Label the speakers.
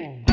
Speaker 1: Boom.